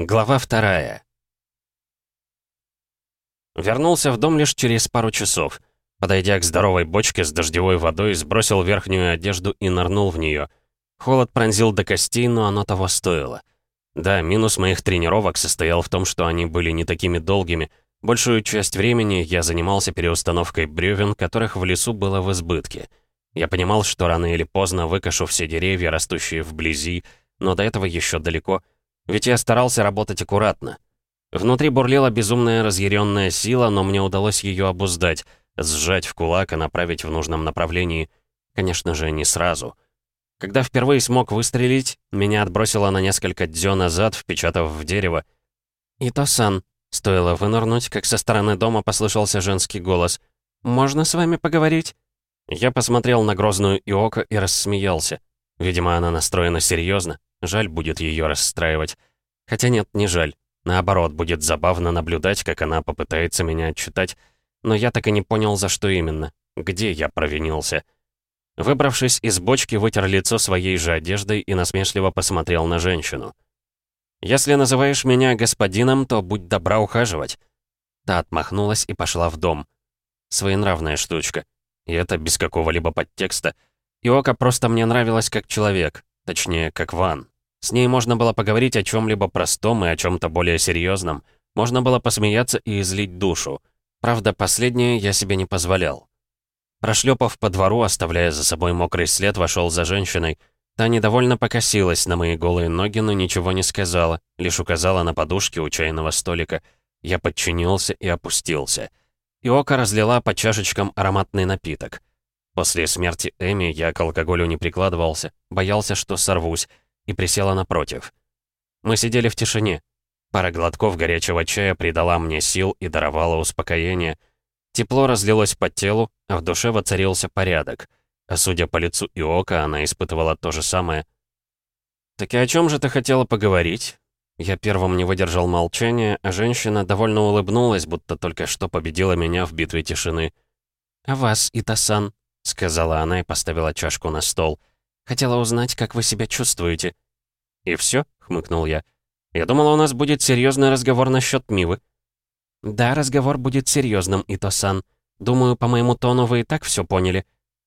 Глава вторая. Вернулся в дом лишь через пару часов. Подойдя к здоровой бочке с дождевой водой, сбросил верхнюю одежду и нырнул в нее. Холод пронзил до костей, но оно того стоило. Да, минус моих тренировок состоял в том, что они были не такими долгими. Большую часть времени я занимался переустановкой бревен, которых в лесу было в избытке. Я понимал, что рано или поздно выкашу все деревья, растущие вблизи, но до этого еще далеко — ведь я старался работать аккуратно. Внутри бурлила безумная разъяренная сила, но мне удалось ее обуздать, сжать в кулак и направить в нужном направлении. Конечно же, не сразу. Когда впервые смог выстрелить, меня отбросило на несколько дзё назад, впечатав в дерево. «Ито-сан», стоило вынырнуть, как со стороны дома послышался женский голос. «Можно с вами поговорить?» Я посмотрел на грозную Иоко и рассмеялся. Видимо, она настроена серьезно. Жаль будет ее расстраивать. Хотя нет, не жаль. Наоборот, будет забавно наблюдать, как она попытается меня отчитать. Но я так и не понял, за что именно. Где я провинился. Выбравшись из бочки, вытер лицо своей же одеждой и насмешливо посмотрел на женщину. «Если называешь меня господином, то будь добра ухаживать». Та отмахнулась и пошла в дом. Своенравная штучка. И это без какого-либо подтекста. Иока просто мне нравилась как человек, точнее, как Ван. С ней можно было поговорить о чем-либо простом и о чем-то более серьезном. Можно было посмеяться и излить душу. Правда, последнее я себе не позволял. Прошлепав по двору, оставляя за собой мокрый след, вошел за женщиной. Та недовольно покосилась на мои голые ноги, но ничего не сказала, лишь указала на подушки у чайного столика. Я подчинился и опустился. Иока разлила по чашечкам ароматный напиток. После смерти Эми я к алкоголю не прикладывался, боялся, что сорвусь, и присела напротив. Мы сидели в тишине. Пара глотков горячего чая придала мне сил и даровала успокоение. Тепло разлилось по телу, а в душе воцарился порядок. А судя по лицу и ока, она испытывала то же самое. «Так и о чем же ты хотела поговорить?» Я первым не выдержал молчания, а женщина довольно улыбнулась, будто только что победила меня в битве тишины. «А вас, Итасан?» — сказала она и поставила чашку на стол. Хотела узнать, как вы себя чувствуете». «И все? хмыкнул я. «Я думала, у нас будет серьезный разговор насчет Мивы». «Да, разговор будет серьезным, Ито-сан. Думаю, по моему тону вы и так все поняли».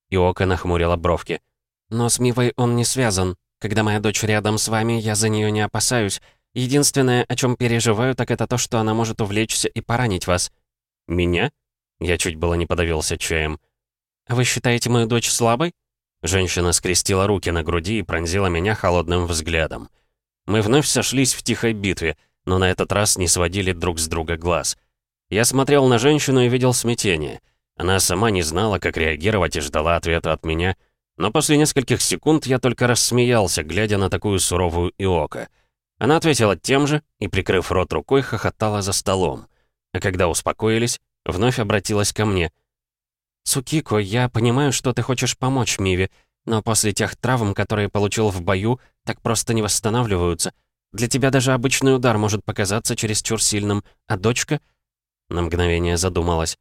Иока нахмурила бровки. «Но с Мивой он не связан. Когда моя дочь рядом с вами, я за нее не опасаюсь. Единственное, о чем переживаю, так это то, что она может увлечься и поранить вас». «Меня?» Я чуть было не подавился чаем. «Вы считаете мою дочь слабой?» Женщина скрестила руки на груди и пронзила меня холодным взглядом. Мы вновь сошлись в тихой битве, но на этот раз не сводили друг с друга глаз. Я смотрел на женщину и видел смятение. Она сама не знала, как реагировать и ждала ответа от меня, но после нескольких секунд я только рассмеялся, глядя на такую суровую Иока. Она ответила тем же и, прикрыв рот рукой, хохотала за столом. А когда успокоились, вновь обратилась ко мне — «Цукико, я понимаю, что ты хочешь помочь Миве, но после тех травм, которые получил в бою, так просто не восстанавливаются. Для тебя даже обычный удар может показаться чересчур сильным, а дочка...» На мгновение задумалась.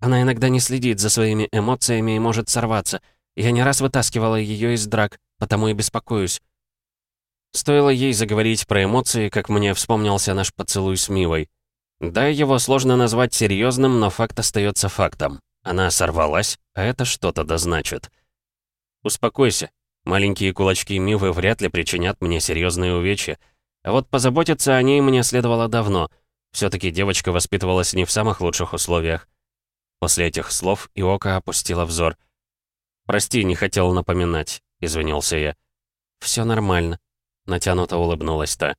«Она иногда не следит за своими эмоциями и может сорваться. Я не раз вытаскивала ее из драк, потому и беспокоюсь». Стоило ей заговорить про эмоции, как мне вспомнился наш поцелуй с Мивой. Да, его сложно назвать серьезным, но факт остается фактом. Она сорвалась, а это что-то да значит. Успокойся. Маленькие кулачки Мивы вряд ли причинят мне серьезные увечья. А вот позаботиться о ней мне следовало давно. все таки девочка воспитывалась не в самых лучших условиях. После этих слов Иока опустила взор. «Прости, не хотел напоминать», — извинился я. Все нормально», — натянуто улыбнулась та.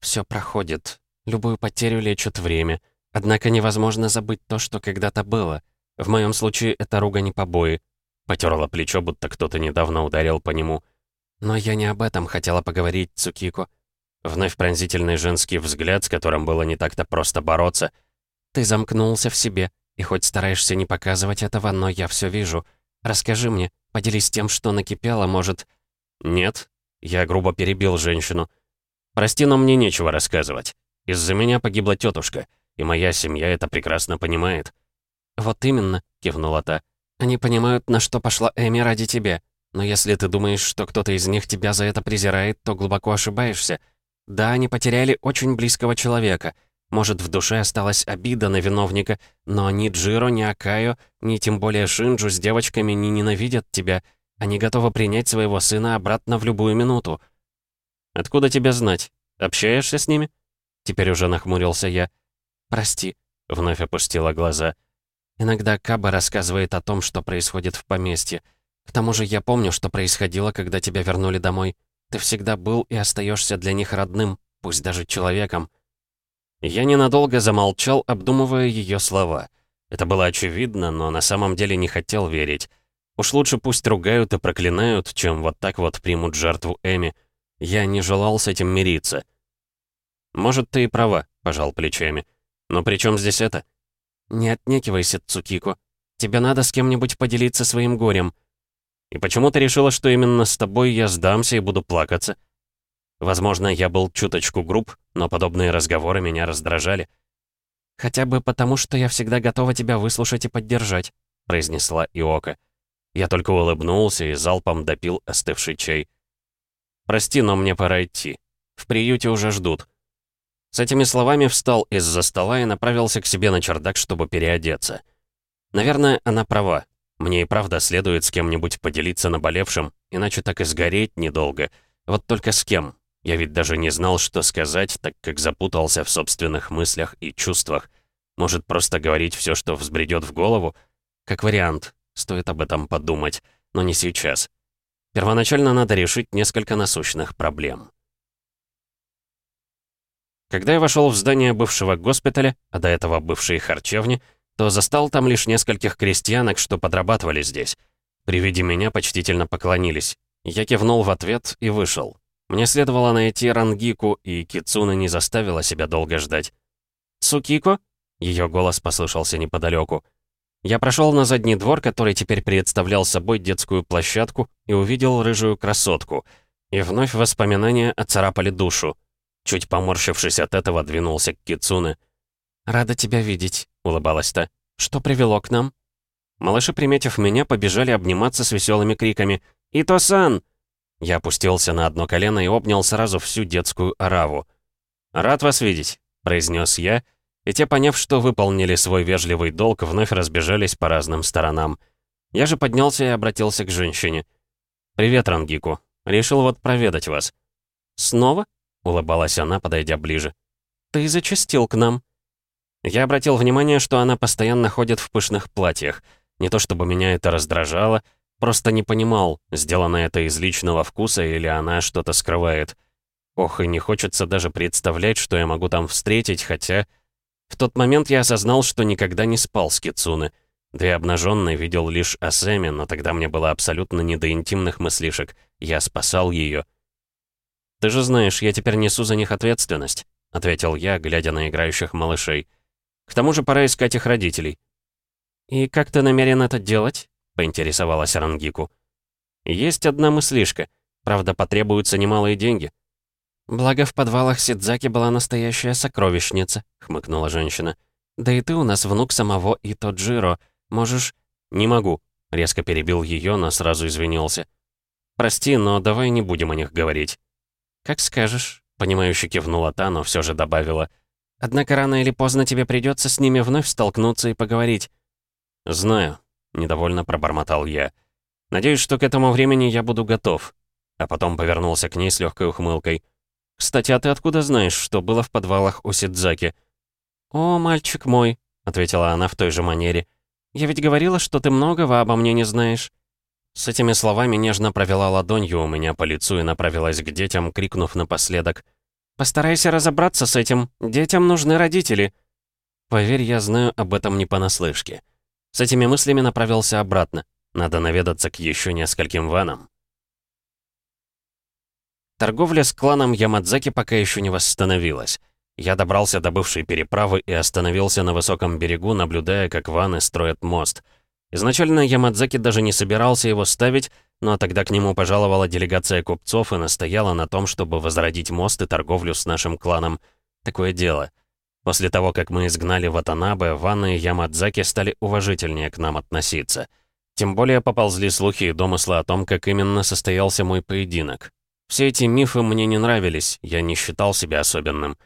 Все проходит. Любую потерю лечит время. Однако невозможно забыть то, что когда-то было. В моем случае это ругань и побои. Потерла плечо, будто кто-то недавно ударил по нему. Но я не об этом хотела поговорить, Цукико. Вновь пронзительный женский взгляд, с которым было не так-то просто бороться. Ты замкнулся в себе, и хоть стараешься не показывать этого, но я все вижу. Расскажи мне, поделись тем, что накипело, может... Нет, я грубо перебил женщину. Прости, но мне нечего рассказывать. Из-за меня погибла тетушка, и моя семья это прекрасно понимает. «Вот именно», — кивнула та. «Они понимают, на что пошла Эми ради тебя. Но если ты думаешь, что кто-то из них тебя за это презирает, то глубоко ошибаешься. Да, они потеряли очень близкого человека. Может, в душе осталась обида на виновника, но ни Джиро, ни Акаю, ни тем более Шинджу с девочками не ненавидят тебя. Они готовы принять своего сына обратно в любую минуту. Откуда тебе знать? Общаешься с ними? Теперь уже нахмурился я. Прости, вновь опустила глаза. Иногда Каба рассказывает о том, что происходит в поместье. К тому же я помню, что происходило, когда тебя вернули домой. Ты всегда был и остаешься для них родным, пусть даже человеком. Я ненадолго замолчал, обдумывая ее слова. Это было очевидно, но на самом деле не хотел верить. Уж лучше пусть ругают и проклинают, чем вот так вот примут жертву Эми. Я не желал с этим мириться. «Может, ты и права», — пожал плечами. «Но при чем здесь это?» «Не отнекивайся, Цукико. Тебе надо с кем-нибудь поделиться своим горем. И почему ты решила, что именно с тобой я сдамся и буду плакаться? Возможно, я был чуточку груб, но подобные разговоры меня раздражали. «Хотя бы потому, что я всегда готова тебя выслушать и поддержать», — произнесла Иока. Я только улыбнулся и залпом допил остывший чай. «Прости, но мне пора идти. В приюте уже ждут». С этими словами встал из-за стола и направился к себе на чердак, чтобы переодеться. Наверное, она права. Мне и правда следует с кем-нибудь поделиться наболевшим, иначе так и сгореть недолго. Вот только с кем? Я ведь даже не знал, что сказать, так как запутался в собственных мыслях и чувствах. Может, просто говорить все, что взбредет в голову? Как вариант, стоит об этом подумать, но не сейчас. Первоначально надо решить несколько насущных проблем. Когда я вошел в здание бывшего госпиталя, а до этого бывшей харчевни, то застал там лишь нескольких крестьянок, что подрабатывали здесь. При виде меня почтительно поклонились. Я кивнул в ответ и вышел. Мне следовало найти Рангику, и Кицуна не заставила себя долго ждать. «Цукико?» — ее голос послышался неподалеку. Я прошел на задний двор, который теперь представлял собой детскую площадку, и увидел рыжую красотку. И вновь воспоминания оцарапали душу. Чуть поморщившись от этого, двинулся к Кицуне. «Рада тебя видеть», — улыбалась та. «Что привело к нам?» Малыши, приметив меня, побежали обниматься с веселыми криками. «Ито-сан!» Я опустился на одно колено и обнял сразу всю детскую ораву. «Рад вас видеть», — произнес я, и те, поняв, что выполнили свой вежливый долг, вновь разбежались по разным сторонам. Я же поднялся и обратился к женщине. «Привет, Рангику. Решил вот проведать вас». «Снова?» — улыбалась она, подойдя ближе. «Ты зачастил к нам». Я обратил внимание, что она постоянно ходит в пышных платьях. Не то чтобы меня это раздражало, просто не понимал, сделано это из личного вкуса или она что-то скрывает. Ох, и не хочется даже представлять, что я могу там встретить, хотя... В тот момент я осознал, что никогда не спал с Кицуны. Да и обнаженный видел лишь Асэми, но тогда мне было абсолютно не до интимных мыслишек. Я спасал ее. «Ты же знаешь, я теперь несу за них ответственность», — ответил я, глядя на играющих малышей. К тому же пора искать их родителей». «И как ты намерен это делать?» — поинтересовалась Рангику. «Есть одна мыслишка. Правда, потребуются немалые деньги». «Благо, в подвалах Сидзаки была настоящая сокровищница», — хмыкнула женщина. «Да и ты у нас внук самого Итоджиро. Можешь...» «Не могу», — резко перебил ее, но сразу извинился. «Прости, но давай не будем о них говорить». «Как скажешь», — понимающе кивнула та, но все же добавила — Однако рано или поздно тебе придется с ними вновь столкнуться и поговорить». «Знаю», — недовольно пробормотал я. «Надеюсь, что к этому времени я буду готов». А потом повернулся к ней с легкой ухмылкой. «Кстати, а ты откуда знаешь, что было в подвалах у Сидзаки?» «О, мальчик мой», — ответила она в той же манере. «Я ведь говорила, что ты многого обо мне не знаешь». С этими словами нежно провела ладонью у меня по лицу и направилась к детям, крикнув напоследок. Постарайся разобраться с этим. Детям нужны родители». Поверь, я знаю об этом не понаслышке. С этими мыслями направился обратно. Надо наведаться к еще нескольким ванам. Торговля с кланом Ямадзаки пока еще не восстановилась. Я добрался до бывшей переправы и остановился на высоком берегу, наблюдая, как ваны строят мост. Изначально Ямадзаки даже не собирался его ставить, но тогда к нему пожаловала делегация купцов и настояла на том, чтобы возродить мост и торговлю с нашим кланом. Такое дело. После того, как мы изгнали Ватанабе, Ванна и Ямадзаки стали уважительнее к нам относиться. Тем более поползли слухи и домыслы о том, как именно состоялся мой поединок. Все эти мифы мне не нравились, я не считал себя особенным.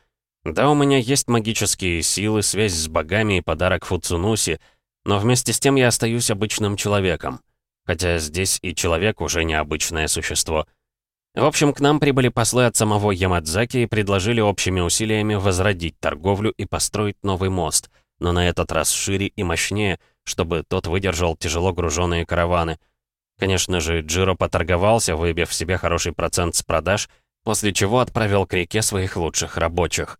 Да, у меня есть магические силы, связь с богами и подарок Фуцунуси, но вместе с тем я остаюсь обычным человеком. Хотя здесь и человек уже необычное существо. В общем, к нам прибыли послы от самого Ямадзаки и предложили общими усилиями возродить торговлю и построить новый мост, но на этот раз шире и мощнее, чтобы тот выдержал тяжело груженные караваны — Конечно же, Джиро поторговался, выбив себе хороший процент с продаж, после чего отправил к реке своих лучших рабочих.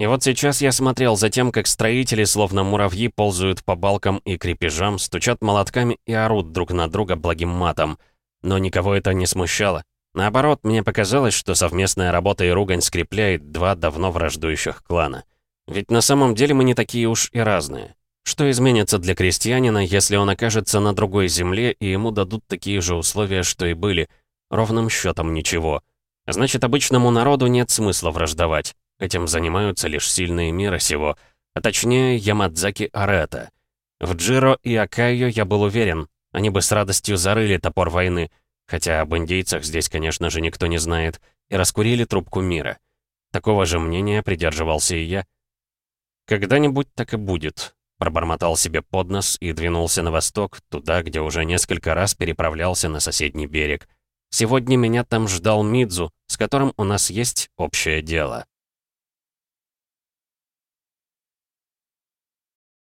И вот сейчас я смотрел за тем, как строители, словно муравьи, ползают по балкам и крепежам, стучат молотками и орут друг на друга благим матом. Но никого это не смущало. Наоборот, мне показалось, что совместная работа и ругань скрепляет два давно враждующих клана. Ведь на самом деле мы не такие уж и разные. Что изменится для крестьянина, если он окажется на другой земле и ему дадут такие же условия, что и были? Ровным счетом ничего. Значит, обычному народу нет смысла враждовать. Этим занимаются лишь сильные мира сего, а точнее Ямадзаки Арета. В Джиро и Акайо я был уверен, они бы с радостью зарыли топор войны, хотя об индейцах здесь, конечно же, никто не знает, и раскурили трубку мира. Такого же мнения придерживался и я. Когда-нибудь так и будет, Пробормотал себе под нос и двинулся на восток, туда, где уже несколько раз переправлялся на соседний берег. Сегодня меня там ждал Мидзу, с которым у нас есть общее дело.